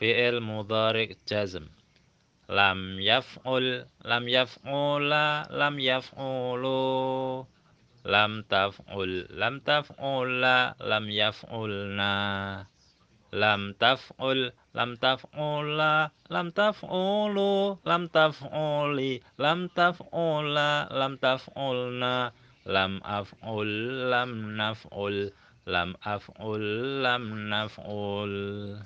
فعل مضارع جزم لم يفعل لم يفعل لم يفعل. لم تفعل لم تفعل لم يفعلنا لم تفعل لم تفعل لم تفعل. لم تفعلي لم تفعل لم تفعلنا لم أفعل لم نفعل. لم أفعل لم نفعل.